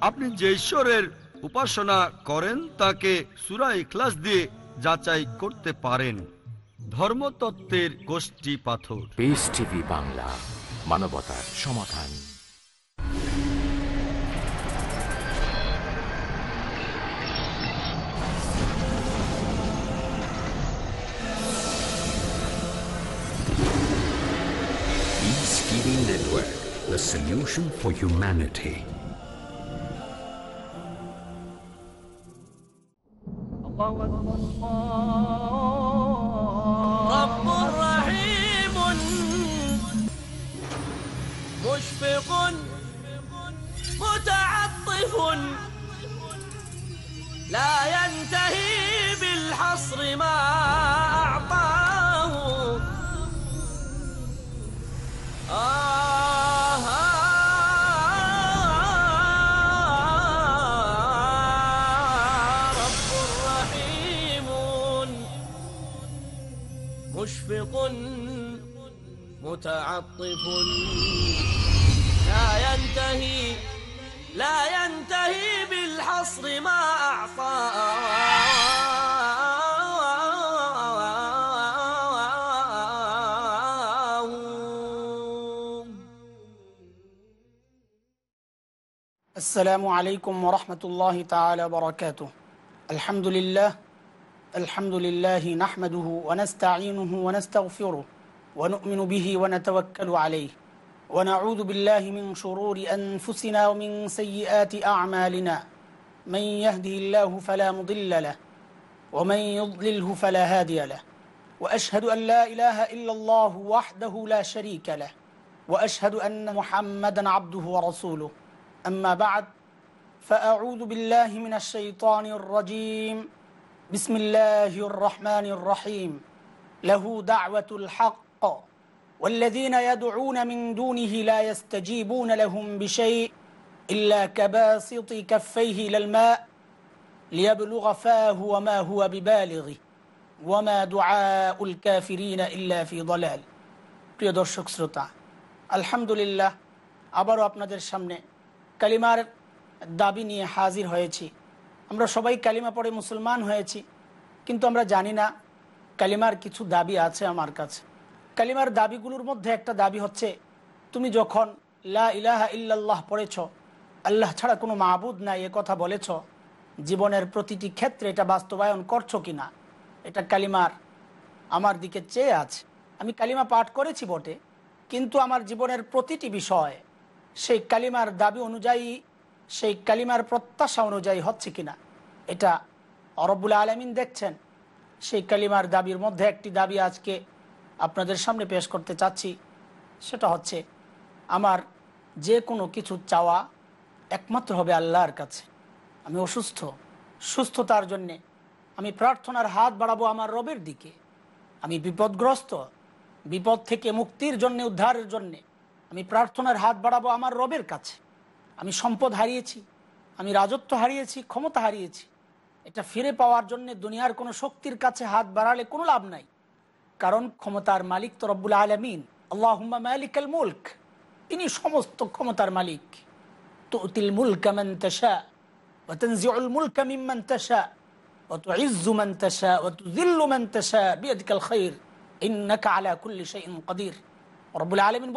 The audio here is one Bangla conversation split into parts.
আপনি যে ঈশ্বরের উপাসনা করেন তাকে সুরা ইখলাস দিয়ে যাচাই করতে পারেন। ধর্মতত্ত্বের গোষ্ঠী পাথর। পিস টিভি বাংলা মানবতার সমাধান। Network, the solution for humanity. رب رحيم مشفق متعطف. لا ينتهي بالحصر ما متعطف. لا ينتهي لا ينتهي بالحصر ما أعطاه السلام عليكم ورحمة الله تعالى وبركاته. الحمد لله الحمد لله نحمده ونستعينه ونستغفره. ونؤمن به ونتوكل عليه. ونعوذ بالله من شرور أنفسنا ومن سيئات أعمالنا. من يهده الله فلا مضل له ومن يضلله فلا هادي له. وأشهد أن لا إله إلا الله وحده لا شريك له. وأشهد أن محمدا عبده ورسوله. أما بعد فأعوذ بالله من الشيطان الرجيم. بسم الله الرحمن الرحيم. له دعوة الحق والذين يدعون من دونه لا يستجيبون لهم بشيء إلا كباسط كفيه إلى الماء ليبلغ فاه وما هو ببالغه وما دعاء الكافرين إلا في ضلال প্রিয় দর্শক শ্রোতা আলহামদুলিল্লাহ আবারও আপনাদের সামনে কালিমার দাবি নিয়ে হাজির হয়েছি আমরা সবাই কালিমা পড়ে মুসলমান হয়েছি কিন্তু আমরা জানি না কালিমার কিছু দাবি আছে আমার কাছে কালিমার দাবিগুলোর মধ্যে একটা দাবি হচ্ছে, তুমি যখন লা ইলাহা ইল্লাল্লাহ পড়েছ, আল্লাহ ছাড়া কোনো মাহবুদ নাই, এ কথা বলেছ, জীবনের প্রতিটি ক্ষেত্রে এটা বাস্তবায়ন করছ কি না এটা কালিমার আমার দিকে চেয়ে আছে। আমি কালিমা পাঠ করেছি বটে, কিন্তু আমার জীবনের প্রতিটি বিষয়, সেই কালিমার দাবি অনুযায়ী, সেই কালিমার প্রত্যাশা অনুযায়ী হচ্ছে কি না এটা অরবুল আলমিন দেখছেন। সেই কালিমার দাবির মধ্যে একটি দাবি আজকে আপনাদের সামনে পেশ করতে চাচ্ছি, সেটা হচ্ছে আমার যে কোনো কিছু চাওয়া একমাত্র হবে আল্লাহর কাছে। আমি অসুস্থ, সুস্থতার জন্যে আমি প্রার্থনার হাত বাড়াবো আমার রবের দিকে। আমি বিপদগ্রস্ত, বিপদ থেকে মুক্তির জন্য, উদ্ধারের জন্যে আমি প্রার্থনার হাত বাড়াবো আমার রবের কাছে। আমি সম্পদ হারিয়েছি, আমি রাজত্ব হারিয়েছি, ক্ষমতা হারিয়েছি। এটা ফিরে পাওয়ার জন্য দুনিয়ার কোনো শক্তির কাছে হাত বাড়ালে কোনো লাভ নাই। কারণ ক্ষমতার মালিক তো রব্বুল আলমিন। আল্লাহ মালিক আল মুল্ক তিনি সমস্ত ক্ষমতার মালিক। তো মুলকা মুল্ক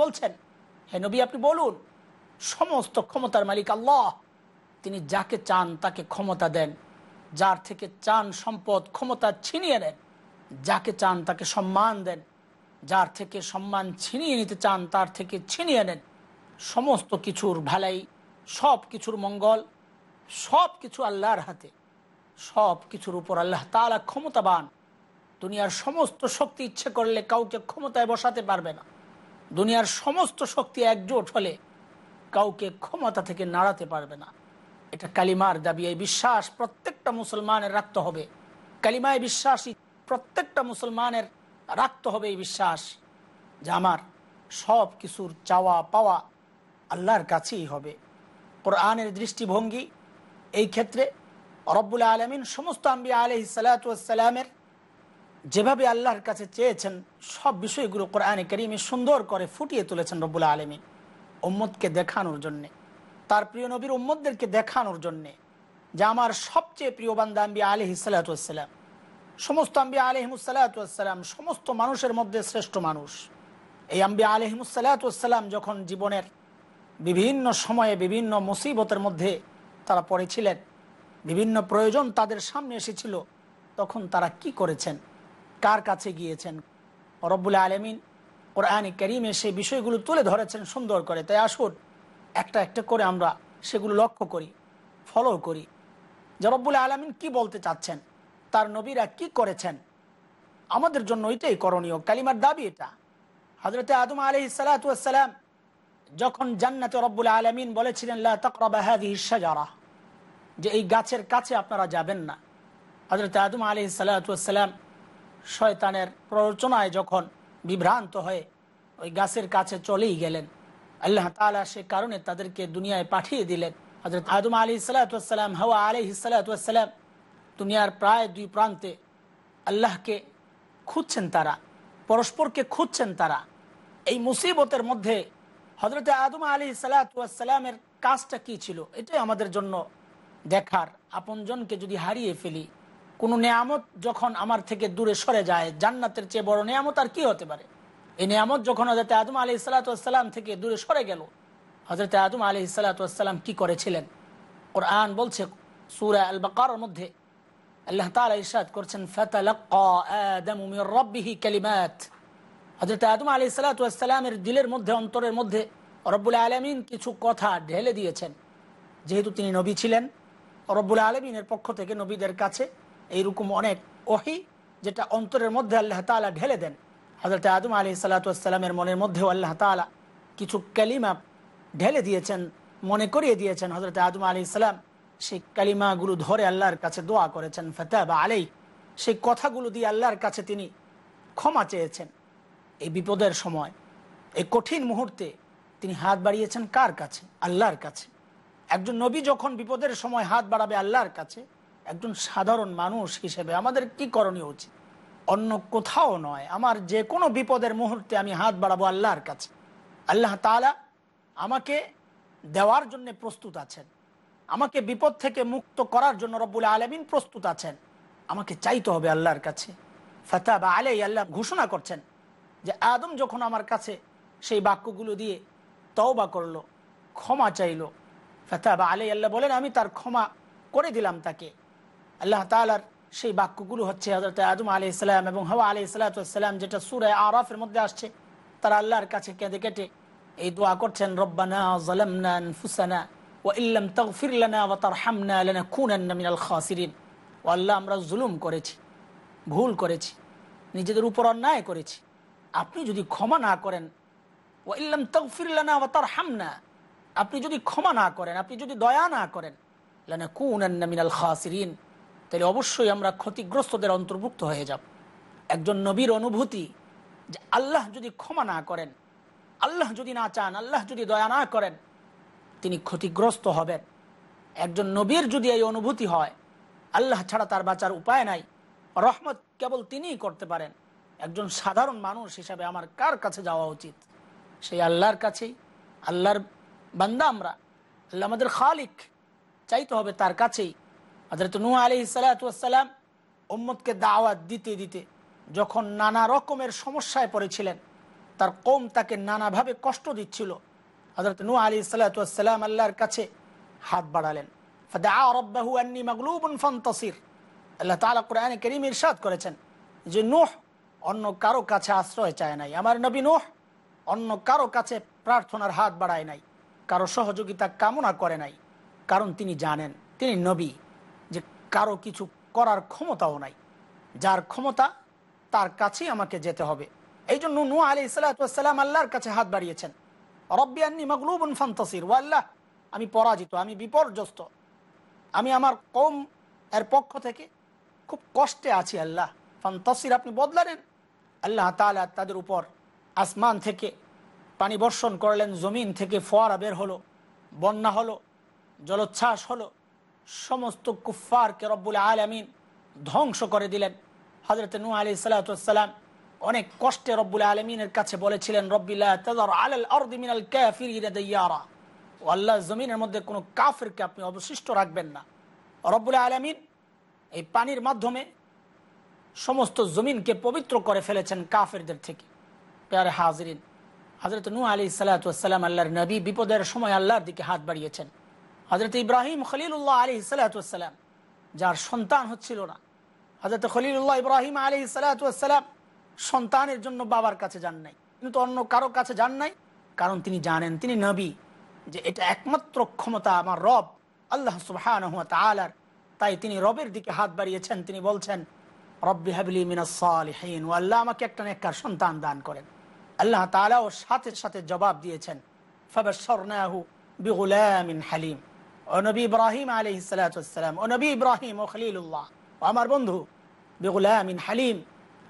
বলছেন আপনি বলুন, সমস্ত ক্ষমতার মালিক আল্লাহ, তিনি যাকে চান তাকে ক্ষমতা দেন। যার থেকে চান সম্পদ ক্ষমতা ছিনিয়ে নেন। যাকে চান তাকে সম্মান দেন। যার থেকে সম্মান ছিনিয়ে নিতে চান, তার থেকে ছিনিয়ে নেন। সমস্ত কিছুর ভালাই, সব কিছুর মঙ্গল, সব কিছু আল্লাহর হাতে। সব কিছুর উপর আল্লাহ তালা ক্ষমতাবান। দুনিয়ার সমস্ত শক্তি ইচ্ছে করলে কাউকে ক্ষমতায় বসাতে পারবে না। দুনিয়ার সমস্ত শক্তি একজোট হলে কাউকে ক্ষমতা থেকে নাড়াতে পারবে না। এটা কালিমার দাবি। এই বিশ্বাস প্রত্যেকটা মুসলমানের রাখতে হবে। কালিমায় বিশ্বাসী প্রত্যেকটা মুসলমানের রাখতে হবে এই বিশ্বাস যে আমার সব কিছুর চাওয়া পাওয়া আল্লাহর কাছেই হবে। কোরআনের দৃষ্টিভঙ্গি এই ক্ষেত্রে রব্বুল আলমিন সমস্ত আম্বিয়া আলহি সালাতামের যেভাবে আল্লাহর কাছে চেয়েছেন, সব বিষয়গুলো কোরআনে করিমে সুন্দর করে ফুটিয়ে তুলেছেন রব্বুল আলমিন উম্মদকে দেখানোর জন্যে। তার প্রিয় নবীর উম্মদদেরকে দেখানোর জন্যে যে আমার সবচেয়ে প্রিয় বান্দা আম্বিয়া আলহি সালাতাম সমস্ত আম্বিয়া আলহিমুসাল্লাতাম সমস্ত মানুষের মধ্যে শ্রেষ্ঠ মানুষ। এই আম্বিয়া আলহিমুসাল্লাতাম যখন জীবনের বিভিন্ন সময়ে বিভিন্ন মুসিবতের মধ্যে তারা পড়েছিলেন, বিভিন্ন প্রয়োজন তাদের সামনে এসেছিল, তখন তারা কি করেছেন? কার কাছে গিয়েছেন? রব্বুল আলমিন কোরআনে করিমে সেই বিষয়গুলো তুলে ধরেছেন সুন্দর করে। তাই আসুন, একটা একটা করে আমরা সেগুলো লক্ষ্য করি ফলো করি। যে রব্বুল আলমিন কি বলতে চাচ্ছেন? তার নবীরা কি করেছেন? আমাদের জন্য এটাই করণীয়। কালিমার দাবি এটা। হজরতে আদম আলহ সালাতাম যখন জান্নাতে রব্বুল আলমিন বলেছিলেন যে এই গাছের কাছে আপনারা যাবেন না। হজরত আদম আলি সাল্লাম শয়তানের প্ররোচনায় যখন বিভ্রান্ত হয়ে ওই গাছের কাছে চলেই গেলেন, আল্লাহ তালা সে কারণে তাদেরকে দুনিয়ায় পাঠিয়ে দিলেন। হজরত আদম আলী সাল্লাতাম হাওয়া আলি সাল্লাতাম দুনিয়ার প্রায় দুই প্রান্তে আল্লাহকে খুঁজছেন তারা, পরস্পরকে খুঁজছেন তারা। এই মুসিবতের মধ্যে হজরত আদম আলী সাল্লাতামের কাজটা কি ছিল? এটাই আমাদের জন্য দেখার। আপনজনকে যদি হারিয়ে ফেলি, কোনো নিয়ামত যখন আমার থেকে দূরে সরে যায়, জান্নাতের চেয়ে বড় নিয়ামত আর কি হতে পারে? এই নিয়ামত যখন হজরত আদম আলি সাল্লাতাম থেকে দূরে সরে গেল হজরত আদম আলি সাল্লাতাম কি করেছিলেন? ওর আন বলছে, সুরা আল বাকার মধ্যে আল্লাহ তালা ইসাদ করছেন ফতালিহি হজরত আদম দিলের মধ্যে, অন্তরের মধ্যে রব্বুল আলমিন কিছু কথা ঢেলে দিয়েছেন। যেহেতু তিনি নবী ছিলেন, রব্বুল আলমিনের পক্ষ থেকে নবীদের কাছে এইরকম অনেক ওহি যেটা অন্তরের মধ্যে আল্লাহ তালা ঢেলে দেন। হজরত আদম আলি সাল্লাতামের মনের মধ্যেও আল্লাহ তালা কিছু কালিমা ঢেলে দিয়েছেন, মনে করিয়ে দিয়েছেন হজরত আদম আলি সাল্লাম সেই কালিমাগুলো ধরে আল্লাহর কাছে দোয়া করেছেন ফতেহ আলাই সেই কথাগুলো দিয়ে আল্লাহর কাছে তিনি ক্ষমা চেয়েছেন। এই বিপদের সময়, এই কঠিন মুহূর্তে তিনি হাত বাড়িয়েছেন কার কাছে? আল্লাহর কাছে। একজন নবী যখন বিপদের সময় হাত বাড়াবে আল্লাহর কাছে, একজন সাধারণ মানুষ হিসেবে আমাদের কি করণীয় উচিত? অন্য কোথাও নয়। আমার যে কোনো বিপদের মুহূর্তে আমি হাত বাড়াবো আল্লাহর কাছে। আল্লাহ তালা আমাকে দেওয়ার জন্য প্রস্তুত আছেন। আমাকে বিপদ থেকে মুক্ত করার জন্য রব্বুল আলমিন প্রস্তুত আছেন। আমাকে চাইতে হবে আল্লাহর কাছে। ফতা বা আলাই আল্লাহ ঘোষণা করছেন যে আদম যখন আমার কাছে সেই বাক্যগুলো দিয়ে তওবা করল, ক্ষমা চাইলো ফতা বা আলাই আল্লাহ বলেন, আমি তার ক্ষমা করে দিলাম তাকে। আল্লাহ তালার সেই বাক্যগুলো হচ্ছে হজরত আদম আলি ইসলাম এবং হওয়া আলি সালাতাম যেটা সুরায় আরফের মধ্যে আসছে। তারা আল্লাহর কাছে কেঁদে কেটে এই দোয়া করছেন, রব্বানা জলামনা ফুসানা খাসিরিন ও আল্লাহ, আমরা জুলুম করেছি, ভুল করেছি, নিজেদের উপর অন্যায় করেছি। আপনি যদি ক্ষমা না করেন ও ইল্লাম তগফির লানা ও তার হামনা আপনি যদি ক্ষমা না করেন, আপনি যদি দয়া না করেন খাসিরিন তাহলে অবশ্যই আমরা ক্ষতিগ্রস্তদের অন্তর্ভুক্ত হয়ে যাব। একজন নবীর অনুভূতি যে আল্লাহ যদি ক্ষমা না করেন, আল্লাহ যদি না চান, আল্লাহ যদি দয়া না করেন তিনি ক্ষতিগ্রস্ত হবেন। একজন নবীর যদি এই অনুভূতি হয়, আল্লাহ ছাড়া তার বাঁচার উপায় নাই, রহমত কেবল তিনিই করতে পারেন। একজন সাধারণ মানুষ হিসাবে আমার কার কাছে যাওয়া উচিত? সেই আল্লাহর কাছেই, আল্লাহর বান্দা আমরা, আল্লাহ আমাদের খালিক, চাইতে হবে তার কাছেই। হজরত নু আলি সালাতাম উম্মদকে দাওয়াত দিতে দিতে যখন নানা রকমের সমস্যায় পড়েছিলেন, তার কম তাকে নানাভাবে কষ্ট দিচ্ছিল। হজরত নু আলী সালাতাম আল্লাহর কাছে হাত বাড়ালেন। ইরশাদ করেছেন যে অন্য কাছে আশ্রয় চায় নাই। আমার নবী অন্য কাছে প্রার্থনার হাত বাড়ায় নাই। কারও কামনা করে নাই। কারণ তিনি জানেন, তিনি নবী, যে কারও কিছু করার ক্ষমতাও নাই। যার ক্ষমতা তার কাছেই আমাকে যেতে হবে। এই জন্য নু আলি সালাতাম আল্লাহর কাছে হাত বাড়িয়েছেন। রব্বি মগলুবন ফান্তাসির, ও আল্লাহ, আমি পরাজিত, আমি বিপর্যস্ত। আমি আমার কম এর পক্ষ থেকে খুব কষ্টে আছি আল্লাহ। ফান্তাসির, আপনি বদলা নেন। আল্লাহ তালা তাদের উপর আসমান থেকে পানি বর্ষণ করলেন, জমিন থেকে ফোয়ারা বের হলো, বন্যা হলো, জলোচ্ছ্বাস হলো, সমস্ত কুফফারকে রব্বুল আলমিন ধ্বংস করে দিলেন। হজরত নূ আলি সালাতাম অনেক কষ্টে রব্বুল আলমিনের কাছে বলেছিলেন দাইয়ারা। ও আল্লাহ, জমিনের মধ্যে কোনো কাফেরকে আপনি অবশিষ্ট রাখবেন না। রব্বুল আলমিন এই পানির মাধ্যমে সমস্ত জমিনকে পবিত্র করে ফেলেছেন কাফেরদের থেকে। পেয়ারে হাজরিন হজরত নূ আলী সালাতাম আল্লাহর নবী বিপদের সময় আল্লাহর দিকে হাত বাড়িয়েছেন। হজরত ইব্রাহিম খলিলুল্লাহ আলী সালাতাম যার সন্তান হচ্ছিল না। হজরত খলিলুল্লাহ ইব্রাহিম আলী সালাতাম সন্তানের জন্য বাবার কাছে যান নাই। কিন্তু অন্য কারও কাছে যান নাই, কারণ তিনি জানেন, তিনি নবী, যে এটা একমাত্র ক্ষমতা আমার রব। আল্লাহ তালার তাই তিনি রবের দিকে হাত বাড়িয়েছেন, তিনি বলছেন, রব্বি হাবলি মিনাসলিহীন ও আল্লাহ আমাকে একটা নেককার সন্তান দান করেন। আল্লাহ তালাও সাথে সাথে জবাব দিয়েছেন ফবে ফাবাশশারনাহু বিগুলামিন হালিম। ও নবী ইব্রাহিম আলাইহিস সালাতু ওয়াসসালাম ও নবী ইব্রাহিম ও খলিলুল্লাহ। ও আমার বন্ধু, বিগুলামিন হালিম।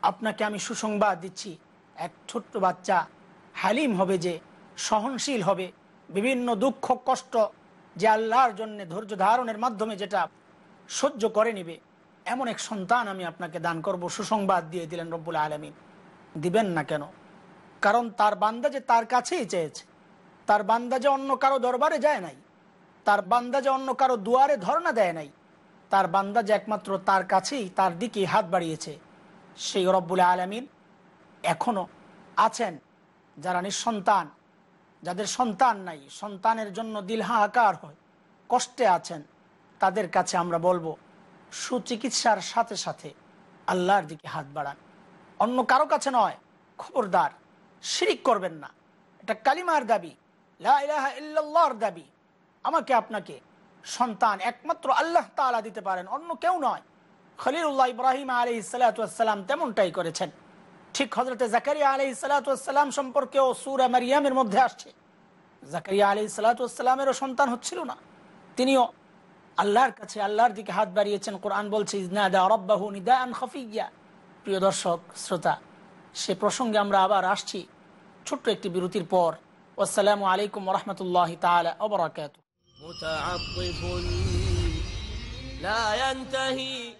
আপনাকে আমি সুসংবাদ দিচ্ছি। এক ছোট্ট বাচ্চা হালিম হবে যে সহনশীল হবে। বিভিন্ন দুঃখ, কষ্ট যে আল্লাহর জন্য ধৈর্য ধারণের মাধ্যমে যেটা সহ্য করে নিবে, এমন এক সন্তান আমি আপনাকে দান করব, সুসংবাদ দিয়ে দিলেন রব্বুল আলমিন। দিবেন না কেন? কারণ তার বান্দা যে তার কাছেই চেয়েছে, তার বান্দা যে অন্য কারও দরবারে যায় নাই, তার বান্দা যে অন্য কারও দুয়ারে ধর্ণা দেয় নাই, তার বান্দা যে একমাত্র তার কাছেই, তার দিকে হাত বাড়িয়েছে। সেই রব্বুল আলমিন এখনও আছেন, যারা নিঃসন্তান, যাদের সন্তান নাই, সন্তানের জন্য দিল হাহাকার হয়, কষ্টে আছেন, তাদের কাছে আমরা বলব, সুচিকিৎসার সাথে সাথে আল্লাহর দিকে হাত বাড়ান। অন্য কারও কাছে নয়, খবরদার, শিরিক করবেন না। এটা কালিমার দাবি, লা ইলাহা ইল্লাল্লাহর দাবি। আমাকে আপনাকে সন্তান একমাত্র আল্লাহ তাআলা দিতে পারেন, অন্য কেউ নয়। খলিলুল্লাহ ইব্রাহিম আলী সালাতাম তেমনটাই করেছেন ঠিক হজরতে জাকারিয়া আলী সালাতাম সম্পর্কেও সুরা মারিয়ামের মধ্যে আসছে জাকারিয়া আলী সালাতামেরও সন্তান হচ্ছিল না তিনিও আল্লাহর কাছে আল্লাহর দিকে হাত বাড়িয়েছেন কোরআন বলছে ইজনাদা রব্বাহু নিদান খফিয়া প্রিয় দর্শক শ্রোতা সে প্রসঙ্গে আমরা আবার আসছি ছোট্ট একটি বিরতির পর আসসালামু আলাইকুম রহমতুল্লাহ তালা অবরাকাত متعطف لا ينتهي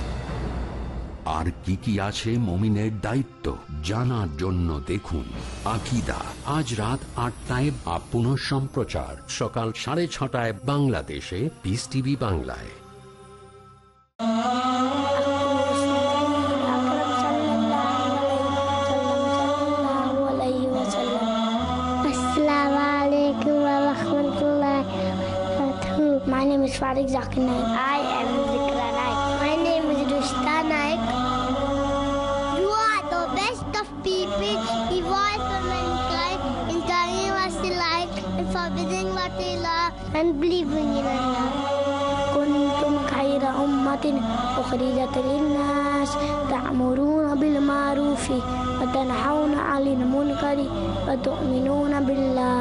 আর কি কি আছে মমিনের দায়িত্ব জানার জন্য দেখুন। আকিদা আজ রাত আটটায় আপন সম্প্রচার সকাল সাড়ে ছটায় বাংলাদেশে পিস টিভি বাংলায়। I am the of people. Evolve for mankind in telling us the light and forbidding what they love and believing in Allah. كنتم خير أمة أخرجت للناس تأمرون بالمعروف وتنحون عن المنكر وتؤمنون بالله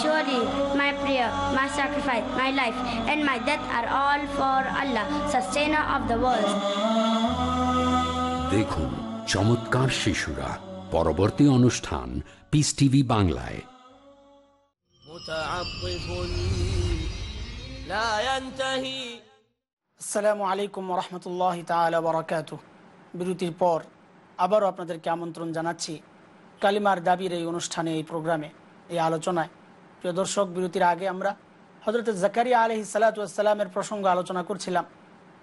Surely my prayer, my sacrifice, my life, and my death are all for Allah, sustainer of the world. দেখুন চমৎকার চমৎকার শিশুরা। পরবর্তী অনুষ্ঠান পিস টিভি বাংলায়। বিরতির পর আবারও আপনাদেরকে আমন্ত্রণ জানাচ্ছি কালিমার দাবির এই অনুষ্ঠানে, এই প্রোগ্রামে, এই আলোচনায়। প্রিয় দর্শক, বিরতির আগে আমরা হজরত জাকারিয়া আলহি সালাতামের প্রসঙ্গ আলোচনা করছিলাম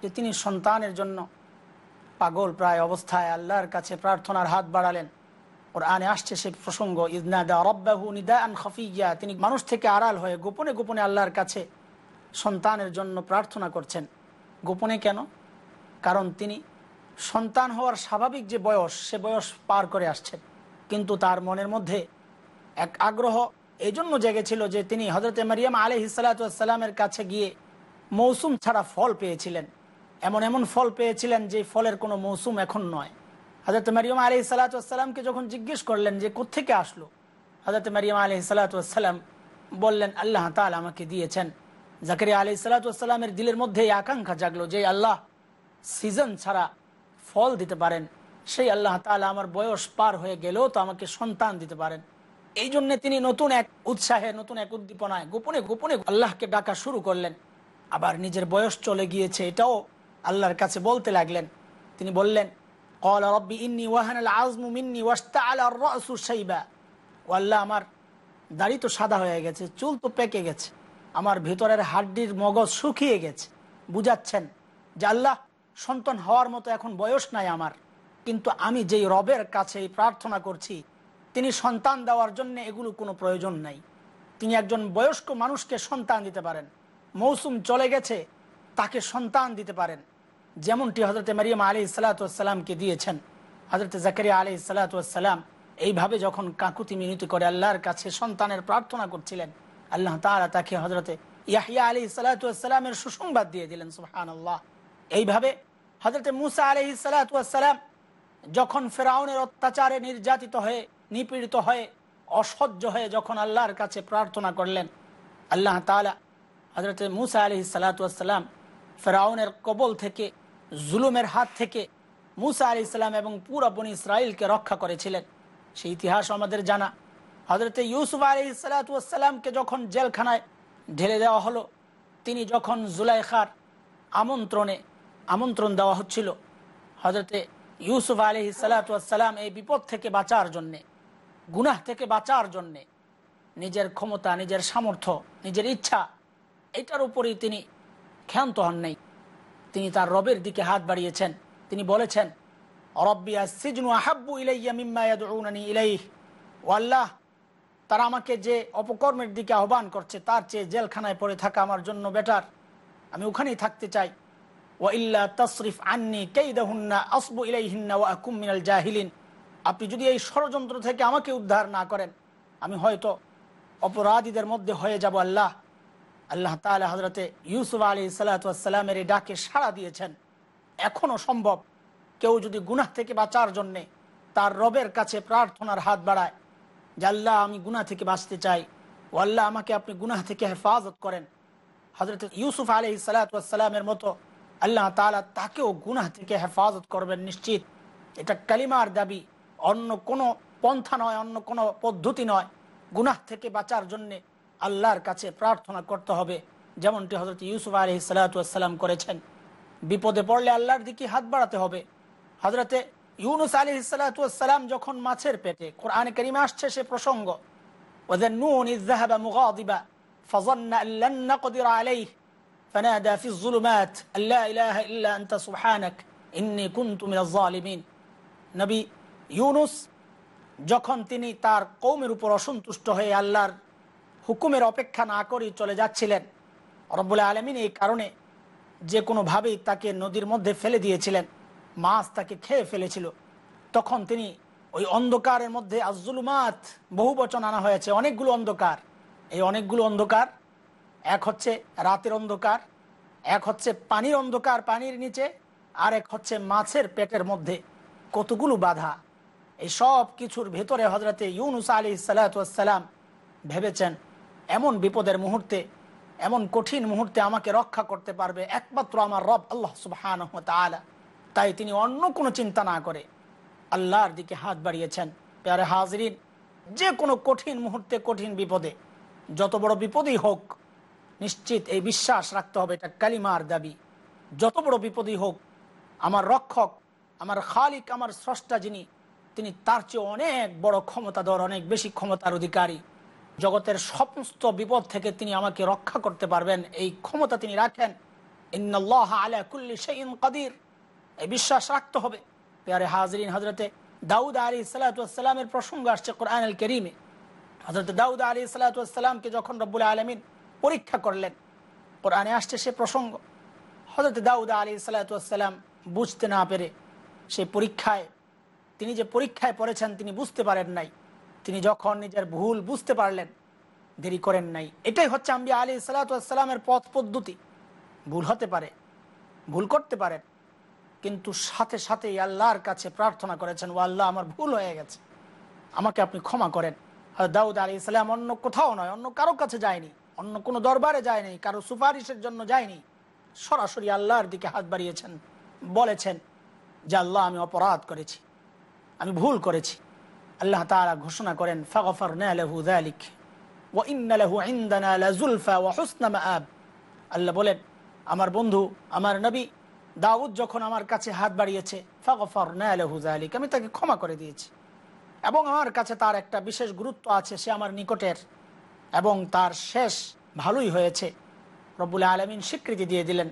যে তিনি সন্তানের জন্য পাগল প্রায় অবস্থায় আল্লাহর কাছে প্রার্থনার হাত বাড়ালেন। ওর আনে আসছে সে প্রসঙ্গ ইদনাদা আন তিনি মানুষ থেকে আড়াল হয়ে গোপনে গোপনে আল্লাহর কাছে সন্তানের জন্য প্রার্থনা করছেন। গোপনে কেন? কারণ তিনি সন্তান হওয়ার স্বাভাবিক যে বয়স, সে বয়স পার করে আসছেন কিন্তু তার মনের মধ্যে এক আগ্রহ এই জন্য জেগেছিল যে তিনি হজরত মারিয়াম আলহ সালাতামের কাছে গিয়ে মৌসুম ছাড়া ফল পেয়েছিলেন। এমন এমন ফল পেয়েছিলেন যে ফলের কোনো মৌসুম এখন নয়। হজরত মারিয়াম আলহ সালাতামকে যখন জিজ্ঞেস করলেন যে কোত্থেকে আসলো হজরত মারিয়াম আলহ সালাতাম বললেন, আল্লাহ তাল আমাকে দিয়েছেন। জাকারিয়া আলি সালাতামের দিলের মধ্যে এই আকাঙ্ক্ষা জাগলো যে আল্লাহ সিজন ছাড়া ফল দিতে পারেন। সেই আল্লাহ তালা আমার বয়স পার হয়ে গেলেও তো আমাকে সন্তান দিতে পারেন। এই জন্যে তিনি নতুন এক উৎসাহে, নতুন এক উদ্দীপনায় গোপনে গোপনে আল্লাহকে ডাকা শুরু করলেন। আবার নিজের বয়স চলে গিয়েছে, এটাও আল্লাহর কাছে বলতে লাগলেন। তিনি বললেন ও আল্লাহ, আমার দাড়ি তো সাদা হয়ে গেছে, চুল তো পেকে গেছে, আমার ভিতরের হাড্ডির মগজ শুকিয়ে গেছে। বুঝাচ্ছেন যে আল্লাহ সন্তান হওয়ার মতো এখন বয়স নাই আমার, কিন্তু আমি যেই রবের কাছে প্রার্থনা করছি, তিনি সন্তান দেওয়ার জন্য এগুলো কোনো প্রয়োজন নাই। তিনি একজন বয়স্ক মানুষকে সন্তান দিতে পারেন, মৌসুম চলে গেছে, তাকে সন্তান দিতে পারেন। যেমনটি হজরত মারিয়াম আলি সালাতামকে দিয়েছেন। হজরত জাকারিয়া আলি সালাতাম এইভাবে যখন কাকুতি মিনতি করে আল্লাহর কাছে সন্তানের প্রার্থনা করছিলেন, আল্লাহ তালা তাকে হজরতে ইয়াহিয়া আলি সালাতামের সুসংবাদ দিয়ে দিলেন সুহান আল্লাহ এইভাবে হজরতে মুসা আলহি সালাতাম যখন ফেরাউনের অত্যাচারে নির্যাতিত হয়ে, নিপীড়িত হয়ে, অসহ্য হয়ে যখন আল্লাহর কাছে প্রার্থনা করলেন, আল্লাহ তালা হজরত মুসা আলহি সালাতাম ফেরাউনের কবল থেকে জুলুমের হাত থেকে মুসা আলি ইসলাম এবং পুরো বনি ইসরায়েলকে রক্ষা করেছিলেন। সেই ইতিহাস আমাদের জানা। হজরতে ইউসুফ আলি সালাতামকে যখন জেলখানায় ঢেলে দেওয়া হলো, তিনি যখন জুলাইখার আমন্ত্রণে আমন্ত্রণ দেওয়া হচ্ছিল হজরতে ইউসুফ আলি সালাতাম এই বিপদ থেকে বাঁচার জন্যে, গুনাহ থেকে বাঁচার জন্যে নিজের ক্ষমতা, নিজের সামর্থ্য, নিজের ইচ্ছা, এটার উপরেই তিনি ক্ষান্ত হন নাই। তিনি তার রবের দিকে হাত বাড়িয়েছেন। তিনি বলেছেন রব্বিয়া সিজনু আহাব্বু ইলাইয়া মিম্মা ইয়াদউনানি ইলাইহ। ও আল্লাহ, তারা আমাকে যে অপকর্মের দিকে আহ্বান করছে, তার চেয়ে জেলখানায় পড়ে থাকা আমার জন্য বেটার। আমি ওখানেই থাকতে চাই। ও ইল্লা তসরিফ আন্নি কেইদাহুন্না আসবু ইলাইহিন্না ও আকুম মিনাল জাহিলিন। আপনি যদি এই ষড়যন্ত্র থেকে আমাকে উদ্ধার না করেন, আমি হয়তো অপরাধীদের মধ্যে হয়ে যাব আল্লাহ। আল্লাহ তালা হজরতে ইউসুফ আলী সালাতামের এই ডাকে সাড়া দিয়েছেন। এখনও সম্ভব। কেউ যদি গুনাহ থেকে বাঁচার জন্যে তার রবের কাছে প্রার্থনার হাত বাড়ায়, যে আল্লাহ আমি গুনাহ থেকে বাঁচতে চাই, ও আল্লাহ আমাকে আপনি গুনাহ থেকে হেফাজত করেন। হজরত ইউসুফ আলী সালাতামের মতো আল্লাহ তালা তাকেও গুনাহ থেকে হেফাজত করবেন নিশ্চিত। এটা কালিমার দাবি, অন্য কোনো পন্থা নয়, অন্য কোনো পদ্ধতি নয়। গুনাহ থেকে বাঁচার জন্যে আল্লাহর কাছে প্রার্থনা করতে হবে যেমনটি হজরত ইউসুফ আলহি সালাতাম করেছেন বিপদে পড়লে আল্লাহর দিকে হাত বাড়াতে হবে হজরতে ইউনুস আলী সালাতাম যখন মাছের পেটে কোরআনে করিমে আসছে সে প্রসঙ্গ ওদের নুন ইজাহাবা মুগাদিবা فظن أن لن نقدر عليه فنادى في الظلمات أن لا إله إلا أنت سبحانك إني كنت من الظالمين নবী ইউনুস যখন তিনি তার কৌমের উপর অসন্তুষ্ট হয়ে আল্লাহর হুকুমের অপেক্ষা না করে চলে যাচ্ছিলেন। রব্বুল আলমিন এই কারণে যে কোনোভাবেই তাকে নদীর মধ্যে ফেলে দিয়েছিলেন। মাছ তাকে খেয়ে ফেলেছিল। তখন তিনি ওই অন্ধকারের মধ্যে আজুলুমাত বহু বচন আনা হয়েছে। অনেকগুলো অন্ধকার। এই অনেকগুলো অন্ধকার, এক হচ্ছে রাতের অন্ধকার, এক হচ্ছে পানির অন্ধকার পানির নিচে, আর এক হচ্ছে মাছের পেটের মধ্যে। কতগুলো বাধা। এই সব কিছুর ভেতরে হজরতে ইউনুস আলী সালাতাম ভেবেছেন এমন বিপদের মুহূর্তে, এমন কঠিন মুহূর্তে আমাকে রক্ষা করতে পারবে একমাত্র আমার রব আল্লাহ সুবহান তাই তিনি অন্য কোনো চিন্তা না করে আল্লাহর দিকে হাত বাড়িয়েছেন। প্যারে হাজরিন, যে কোনো কঠিন মুহূর্তে, কঠিন বিপদে, যত বড় বিপদই হোক, নিশ্চিত এই বিশ্বাস রাখতে হবে, এটা কালিমার দাবি। যত বড় বিপদই হোক, আমার রক্ষক, আমার খালিক, আমার স্রষ্টা যিনি, তিনি তার চেয়ে অনেক বড় ক্ষমতাধর, অনেক বেশি ক্ষমতার অধিকারী। জগতের সমস্ত বিপদ থেকে তিনি আমাকে রক্ষা করতে পারবেন। এই ক্ষমতা তিনি রাখেন। ইন্নআল্লাহ আলা কুল্লি শাইইন কাদির। এই বিশ্বাস রাখতে হবে। পেয়ারে হাজরিন হজরতে দাউদ আলী সালাতামের প্রসঙ্গ আসছে কোরআন আল করিমে। হজরত দাউদ আলী সালাতামকে যখন রব্বুল আলমিন পরীক্ষা করলেন, কোরআনে আসছে সে প্রসঙ্গ। হজরত দাউদ আলী সালাতাম বুঝতে না পেরে সেই পরীক্ষায়, তিনি যে পরীক্ষায় পড়েছেন তিনি বুঝতে পারেন নাই। তিনি যখন নিজের ভুল বুঝতে পারলেন, দেরি করেন নাই। এটাই হচ্ছে আম্বি আলী সালাতামের পথ পদ্ধতি। ভুল হতে পারে, ভুল করতে পারেন, কিন্তু সাথে সাথেই আল্লাহর কাছে প্রার্থনা করেছেন, ও আল্লাহ, আমার ভুল হয়ে গেছে। আমাকে আপনি ক্ষমা করেন। দাউদ আলী ইসলাম অন্য কোথাও নয়, অন্য কারও কাছে যায়নি, অন্য কোনো দরবারে যায়নি, কারও সুপারিশের জন্য যায়নি। সরাসরি আল্লাহর দিকে হাত বাড়িয়েছেন, বলেছেন যে, আল্লাহ, আমি অপরাধ করেছি, আমি ভুল করেছি। আল্লাহ তালা ঘোষণা করেন ফাগফর দালিক ও ইন্নালাহু ইন্দানা লাজুলফা ওয়া হুসনা মাআব। আল্লাহ বলেন, আমার বন্ধু, আমার নবী দাউদ যখন আমার কাছে হাত বাড়িয়েছে ফাগফর দালিক আমি তাকে ক্ষমা করে দিয়েছি। এবং আমার কাছে তার একটা বিশেষ গুরুত্ব আছে, সে আমার নিকটের, এবং তার শেষ ভালোই হয়েছে। রব্বুল আলমিন স্বীকৃতি দিয়ে দিলেন,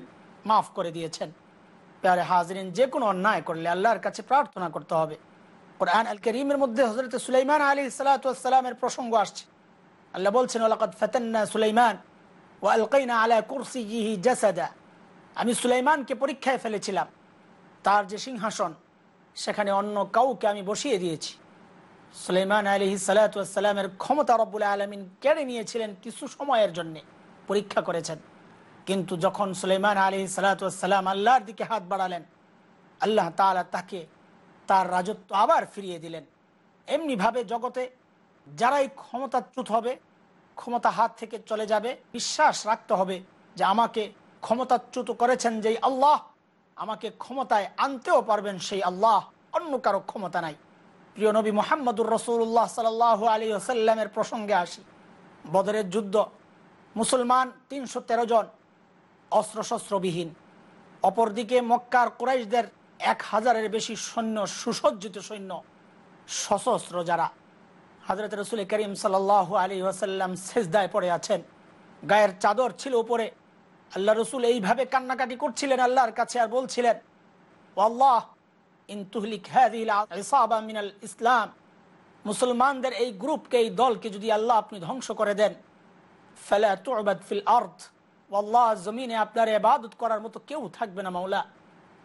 মাফ করে দিয়েছেন। প্যারে হাজরিন, যে কোনো অন্যায় করলে আল্লাহর কাছে প্রার্থনা করতে হবে। কোরআন আল করিমের মধ্যে হজরত সুলাইমান আলী সালাতামের প্রসঙ্গ আসছে। আল্লাহ বলছেন ওলাকত ফতেন্না সুলাইমান ও আলকাইনা আলা কুরসি জাসাদা। আমি সুলাইমানকে পরীক্ষায় ফেলেছিলাম। তার যে সিংহাসন, সেখানে অন্য কাউকে আমি বসিয়ে দিয়েছি। সুলাইমান আলী সালাতামের ক্ষমতা রব্বুল আলমিন কেড়ে নিয়েছিলেন কিছু সময়ের জন্যে, পরীক্ষা করেছেন। কিন্তু যখন সুলাইমান আলী সালাতাম আল্লাহর দিকে হাত বাড়ালেন, আল্লাহ তালা তাকে তার রাজত্ব আবার ফিরিয়ে দিলেন। এমনিভাবে জগতে যারাই ক্ষমতাচ্যুত হবে, ক্ষমতা হাত থেকে চলে যাবে, বিশ্বাস রাখতে হবে যে আমাকে ক্ষমতাচ্যুত করেছেন যেই আল্লাহ। আমাকে ক্ষমতায় আনতেও পারবেন সেই আল্লাহ, অন্য কারও ক্ষমতা নাই। প্রিয় নবী মোহাম্মদুর রসুল্লাহ সাল আলী আসাল্লামের প্রসঙ্গে আসি। বদরের যুদ্ধ, মুসলমান তিনশো তেরো জন অস্ত্রশস্ত্রবিহীন। অপরদিকে মক্কার কুরাইশদের এক হাজারের বেশি সৈন্য, সুসজ্জিত সৈন্য, সশস্ত্র যারা। হাজরত রসুল করিম সাল আলী ওয়াসাল্লাম শেষদায় পড়ে আছেন। গায়ের চাদর ছিল উপরে। আল্লাহ রসুল এইভাবে কান্নাকাটি করছিলেন আল্লাহর কাছে আর বলছিলেন আল্লাহ মিনাল ইসলাম। মুসলমানদের এই গ্রুপকে, এই দলকে যদি আল্লাহ আপনি ধ্বংস করে দেন, ফেলা তুবাদ ফিল আর্থ আল্লাহ জমিনে আপনার এবাদত করার মতো কেউ থাকবে না, মাওলা।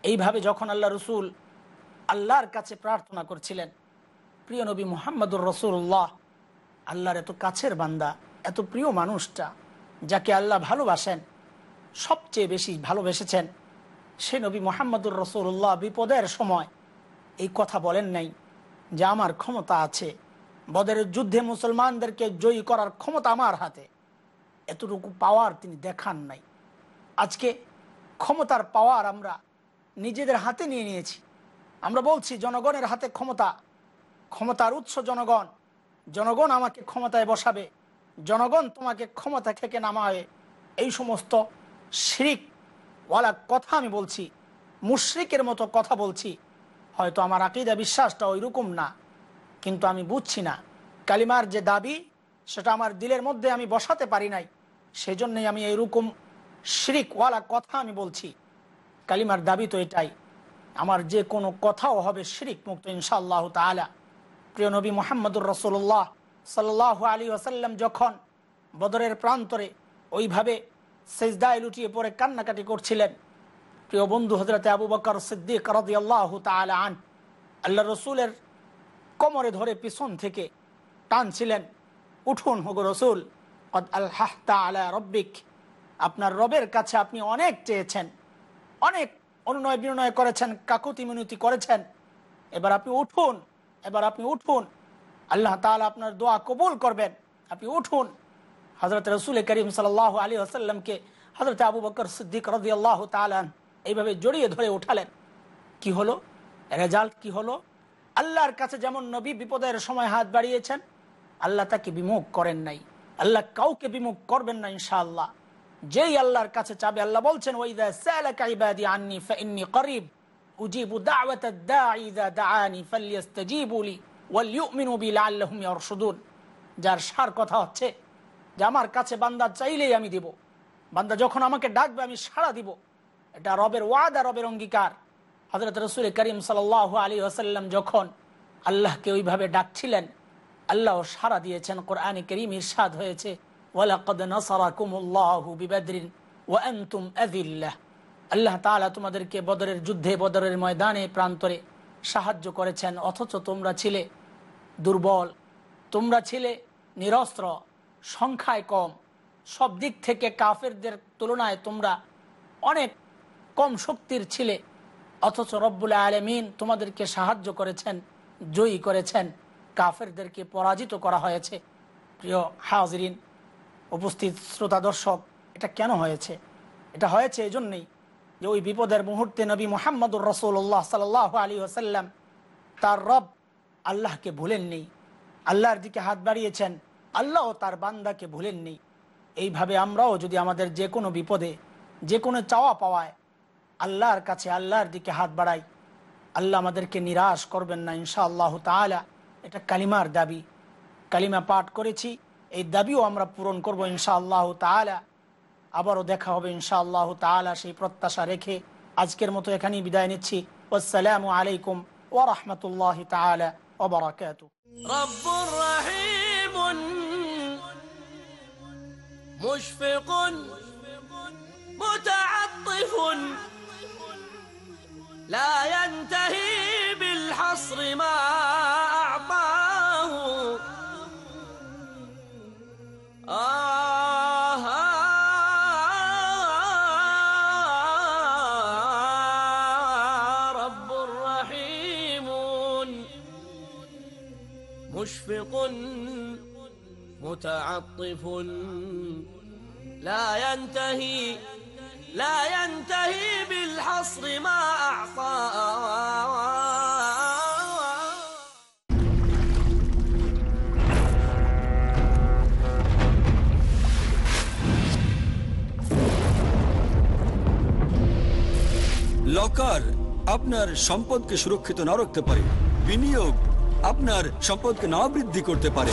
এইভাবে যখন আল্লাহ রসুল আল্লাহর কাছে প্রার্থনা করছিলেন, প্রিয় নবী মোহাম্মদুর রসুল্লাহ, আল্লাহর এত কাছের বান্দা, এত প্রিয় মানুষটা যাকে আল্লাহ ভালোবাসেন, সবচেয়ে বেশি ভালোবেসেছেন, সে নবী মোহাম্মদুর রসুল্লাহ বিপদের সময় এই কথা বলেন নাই যে আমার ক্ষমতা আছে বদরের যুদ্ধে মুসলমানদেরকে জয়ী করার ক্ষমতা আমার হাতে। এতটুকু পাওয়ার তিনি দেখান নাই। আজকে ক্ষমতার পাওয়ার আমরা নিজেদের হাতে নিয়ে নিয়েছি। আমরা বলছি, জনগণের হাতে ক্ষমতা, ক্ষমতার উৎস জনগণ। জনগণ আমাকে ক্ষমতায় বসাবে। জনগণ তোমাকে ক্ষমতা থেকে নামায় এই সমস্ত শিরিক ওয়ালা কথা আমি বলছি, মুশরিকের মতো কথা বলছি। হয়তো আমার আকিদা, বিশ্বাসটা ওই রকম না, কিন্তু আমি বুঝছি না। কালিমার যে দাবি, সেটা আমার দিলের মধ্যে আমি বসাতে পারি নাই। সেই জন্যই আমি এইরকম শিরিকওয়ালা কথা আমি বলছি। কালিমার দাবি তো এটাই। আমার যে কোনো কথাও হবে শিরিক মুক্ত ইনশাআল্লাহ তালা প্রিয় নবী মোহাম্মদুর রসুল্লাহ সাল্লাহ আলী আসাল্লাম যখন বদরের প্রান্তরে ওইভাবে সেজদায় লুটিয়ে পড়ে কান্নাকাটি করছিলেন, প্রিয় বন্ধু হজরতে আবু বকর সিদ্দিক রদি আল্লাহ তালা আন আল্লাহ রসুলের কোমরে ধরে পিছন থেকে টানছিলেন, উঠুন হগো রসুল আল্লাহ আলা রব্বিক, আপনার রবের কাছে আপনি অনেক চেয়েছেন। অনেক অনুনয় বিনয় করেছেন, কাকুতি মিনতি করেছেন। এবার আপনি উঠুন, এবার আপনি উঠুন। আল্লাহ তালা আপনার দোয়া কবুল করবেন। আপনি উঠুন। হজরত রসুল করিম সাল আলী আসাল্লামকে হজরত আবু বকর সিদ্দিক রদি আল্লাহ তালান এইভাবে জড়িয়ে ধরে উঠালেন। কি হলো? রেজাল্ট কি হলো? আল্লাহর কাছে যেমন নবী বিপদের সময় হাত বাড়িয়েছেন, আল্লাহ তাকে বিমুখ করেন নাই। আল্লাহ কাউকে বিমুখ করবেন না ইনশাআল্লাহ। যেই আল্লাহর কাছে চাবে আল্লাহ বলছেন যার সার কথা হচ্ছে যে, আমার কাছে বান্দা চাইলেই আমি দিব। বান্দা যখন আমাকে ডাকবে, আমি সাড়া দিব। এটা রবের ওয়াদা, রবের অঙ্গীকার। হজরত রসুল করিম সাল আলী আসাল্লাম যখন আল্লাহকে ওইভাবে ডাকছিলেন, আল্লাহ সারা দিয়েছেন, কোরআনে করিম ইরশাদ হয়েছে। ওয়ালাকদ নসরাকুমুল্লাহু বিবাদরিন ওয়ান্তুম আযিল্লাহ আল্লাহ তাআলা তোমাদেরকে বদরের যুদ্ধে, বদরের ময়দানে প্রান্তরে সাহায্য করেছেন, অথচ তোমরা ছিলে দুর্বল, তোমরা ছিলে নিরস্ত্র, সংখ্যায় কম। সব দিক থেকে কাফেরদের তুলনায় তোমরা অনেক কম শক্তির ছিলে, অথচ রব্বুল আলমিন তোমাদেরকে সাহায্য করেছেন, জয়ী করেছেন। কাফেরদেরকে পরাজিত করা হয়েছে। প্রিয় হাজরিন উপস্থিত শ্রোতা দর্শক, এটা কেন হয়েছে? এটা হয়েছে এই জন্যেই যে ওই বিপদের মুহূর্তে নবী মোহাম্মদুর রসুল্লাহ সাল আলী আসাল্লাম তার রব আল্লাহকে ভুলেননি। আল্লাহর দিকে হাত বাড়িয়েছেন, আল্লাহ তার বান্দাকে ভুলেননি। এইভাবে আমরাও যদি আমাদের যে কোনো বিপদে, যে কোনো চাওয়া পাওয়ায় আল্লাহর কাছে আল্লাহর দিকে হাত বাড়াই, আল্লাহ আমাদেরকে নিরাশ করবেন না ইনশা আল্লাহ তালা এটা কালিমার দাবি। কালিমা পাঠ করেছি এই দাবিও আমরা পূরণ করব ইনশা আল্লাহ তালা আবারও দেখা হবে ইনশা আল্লাহ তালা সেই প্রত্যাশা রেখে আজকের মতো এখানেই বিদায় নিচ্ছি আসসালামু আলাইকুম ওরহমতুল্লাহ তালা ওবরাকাত رب رحيم مشفق متعطف لا ينتهي بالحصر ما متعطف لا ينتهي لا ينتهي بالحصر ما أعطى লকার আপনার সম্পদকে সুরক্ষিত না রাখতে পারে বিনিয়োগ আপনার সম্পদকে না বৃদ্ধি করতে পারে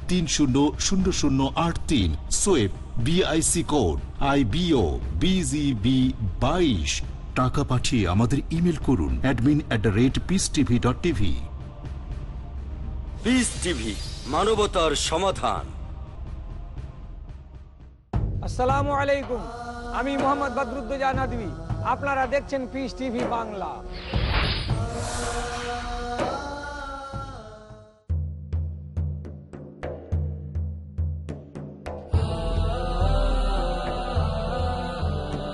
তিন শূন্য শূন্য শূন্য আট তিন। সোয়েব BIC code I BO BGB বাইশ। টাকা পাঠিয়ে আমাদের ইমেল করুন admin at the rate peace TV dot TV peace TV মানবতার সমাধান। আসসালামু আলাইকুম আমি মোহাম্মদ বদরুদ্দোজা নদী আপনারা দেখছেন পিস টিভি বাংলা।